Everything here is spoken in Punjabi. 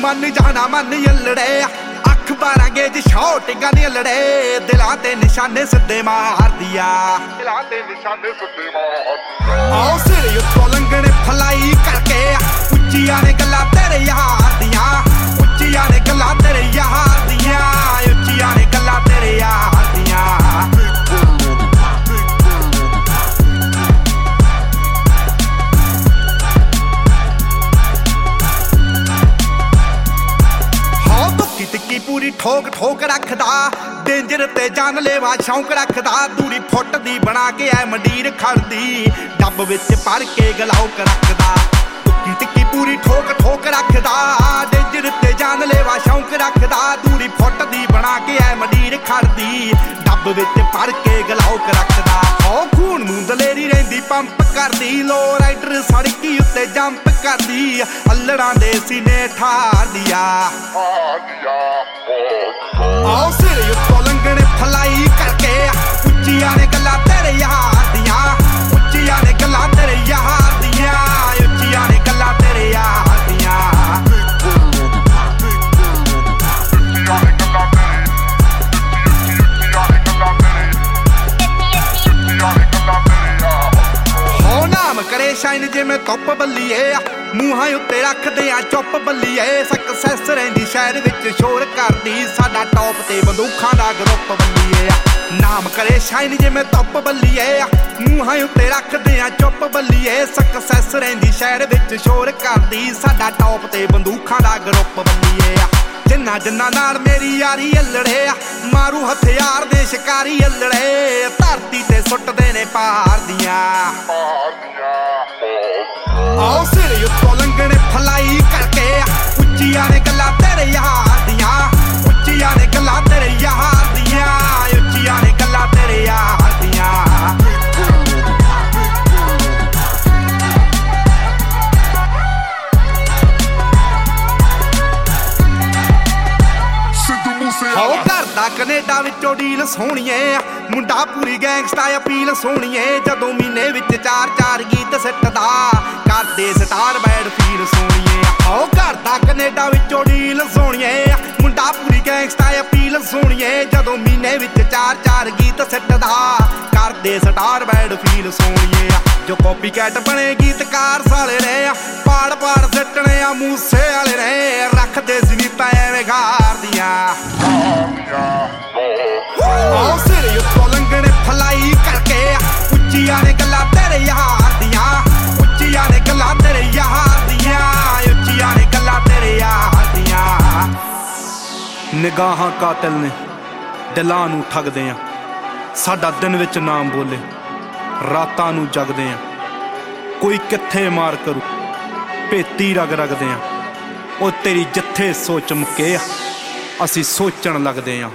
ਮੰਨ ਜਾਣਾ ਮੰਨ ਯੱਲੜੇ। ਅੱਖ ਬਾਰਾਂਗੇ ਜ ਸ਼ੌਟਿੰਗਾਂ ਨੀ ਲੜੇ ਦਿਲਾਂ ਤੇ ਨਿਸ਼ਾਨੇ ਸਿੱਧੇ ਮਾਰਦੀਆ ਦਿਲਾਂ ਦੇ ਨਿਸ਼ਾਨੇ ਸੁੱਤੇ ਮਾਰ ਪੂਰੀ ਠੋਕ ਠੋਕ ਰੱਖਦਾ, ਡੇਂਜਰ ਤੇ ਜਾਨ ਲੈਵਾ ਸ਼ੌਂਕ ਰੱਖਦਾ, ਦੂਰੀ ਫੁੱਟ ਦੀ ਬਣਾ ਕੇ ਐ ਮੰਡੀਰ ਖੜਦੀ, ਡੱਬ ਵਿੱਚ ਭਰ ਕੇ ਗਲਾਉਕ ਰੱਖਦਾ। ਦੁੱਕੀ ਤਿੱਕੀ ਪੂਰੀ ਠੋਕ ਠੋਕ ਰੱਖਦਾ, ਡੇਂਜਰ ਤੇ ਜਾਨ ਲੈਵਾ ਸ਼ੌਂਕ ਰੱਖਦਾ, ਦੂਰੀ ਫੁੱਟ ਦੀ ਬਣਾ ਕੇ ਐ ਮੰਡੀਰ ਖੜਦੀ, ਡੱਬ ਵਿੱਚ ਭਰ ਕੇ ਗਲਾਉਕ ਰੱਖਦਾ। ਕਰਦੀ ਲੋ ਰਾਈਡਰ ਸੜਕੀ ਉੱਤੇ ਜੰਪ ਕਰਦੀ ਅల్లੜਾਂ ਦੇ ਸੀਨੇ ਆ ਦਿਆ। ਆਓ ਸਿਰ ਨਾਮ ਸ਼ਾਈਨ ਜਿਵੇਂ ਧੁੱਪ ਬੱਲੀਏ ਮੂੰਹਾਂ ਉੱਤੇ ਰੱਖਦੇ ਆ, ਚੁੱਪ ਬੱਲੀਏ। ਸਕਸੈਸ ਰਹਿੰਦੀ ਸ਼ਹਿਰ ਵਿੱਚ, ਸ਼ੋਰ ਕਰਦੀ ਸਾਡਾ ਟੌਪ ਤੇ। ਬੰਦੂਖਾਂ ਦਾ ਗਰੁੱਪ ਬੱਲੀਏ ਨਾਮ ਕਰੇ ਸ਼ਾਈਨ ਜਿਵੇਂ ਧੁੱਪ ਬੱਲੀਏ ਮੂੰਹਾਂ ਉੱਤੇ ਰੱਖਦੇ ਆ, ਚੁੱਪ ਬੱਲੀਏ। ਸਕਸੈਸ ਰਹਿੰਦੀ ਸ਼ਹਿਰ ਵਿੱਚ, ਸ਼ੋਰ ਕਰਦੀ ਸਾਡਾ ਟੌਪ ਤੇ। ਬੰਦੂਖਾਂ ਦਾ ਗਰੁੱਪ ਬੱਲੀਏ ਜਿੰਨਾ ਜਿੰਨਾ ਨਾਲ ਮੇਰੀ ਯਾਰੀ ਅਲੜੇ ਆ। ਮਾਰੂ ਹਥਿਆਰ ਦੇ ਸ਼ਿਕਾਰੀ ਅਲੜੇ। ਧਰਤੀ ਤੇ ਸੁੱਟਦੇ ਨੇ ਪਾਰ ਦੀਆਂ। ਓ ਸਿਰ ਉੱਤੋਂ ਲੰਘਣੇ ਫਲਾਈ ਕਰਕੇ ਉੱਚੀਆਂ ਨੇ ਗੱਲਾਂ ਤੇਰੇ ਯਾਰ ਦੀਆਂ, ਉੱਚੀਆਂ ਨੇ ਗੱਲਾਂ ਤੇਰੇ ਯਾਰ ਦੀਆਂ, ਉੱਚੀਆਂ ਨੇ ਗੱਲਾਂ ਤੇਰੇ ਯਾਰ ਦੀਆਂ। ਸਿੱਧੂ ਕਰਦਾ ਕੈਨੇਡਾ ਵਿੱਚੋਂ ਡੀਲ ਸੋਹਣੀਏ ਮੁੰਡਾ ਪੂਰੀ ਗੈਂਗਸਟਾ ਅਪੀਲ ਸੋਹਣੀਏ। ਜਦੋਂ ਮਹੀਨੇ ਵਿੱਚ ਚਾਰ ਚਾਰ ਗੀਤ ਸਿੱਟਦਾ ਕੈਨੇਡਾ ਵਿੱਚੋਂ ਡੀਲ ਸੋਹਣੀਏ। ਮੁੰਡਾ ਪੂਰੀ ਗੈਂਗਸਟਾ ਅਪੀਲ ਸੋਹਣੀਏ ਜਦੋਂ ਮਹੀਨੇ ਵਿੱਚ ਚਾਰ ਚਾਰ ਗੀਤ ਸਿੱਟਦਾ ਕਰਦੇ ਸਟਾਰ ਬੈਡ ਫੀਲ ਸੋਹਣੀਏ ਜੋ ਕਾਪੀ ਕੈਟ ਬਣੇ ਗੀਤਕਾਰ ਸਾਲੇ ਨੇ, ਪਾੜ ਪਾੜ ਸਿੱਟਣੇ ਆ ਮੂਸੇ ਵਾਲੇ ਨੇ। ਰੱਖਦੇ ਸੀ ਨੀ ਐਵੇਂ ਗਾਰਦੀਆਂ ਆ ਸਿਰ ਉੱਤੋਂ ਲੰਘਣੇ ਫਲਾਈ ਕਰਕੇ, ਉੱਚੀਆਂ ਨੇ ਗੱਲਾਂ ਤੇਰੇ ਯਾਰ। ਨਿਗਾਹਾਂ ਕਾਤਲ ਨੇ, ਦਿਲਾਂ ਨੂੰ ਠੱਗਦੇ ਆ। ਸਾਡਾ ਦਿਨ ਵਿੱਚ ਨਾਮ ਬੋਲੇ, ਰਾਤਾਂ ਨੂੰ ਜਗਦੇ ਆ। ਕੋਈ ਕਿੱਥੇ ਮਾਰ ਕਰੂ, ਭੇਤੀ ਰਗ ਰਗਦੇ ਆ। ਉਹ ਤੇਰੀ ਜਿੱਥੇ ਸੋਚ ਮੁਕੇ ਆ, ਅਸੀਂ ਸੋਚਣ ਲੱਗਦੇ ਆ।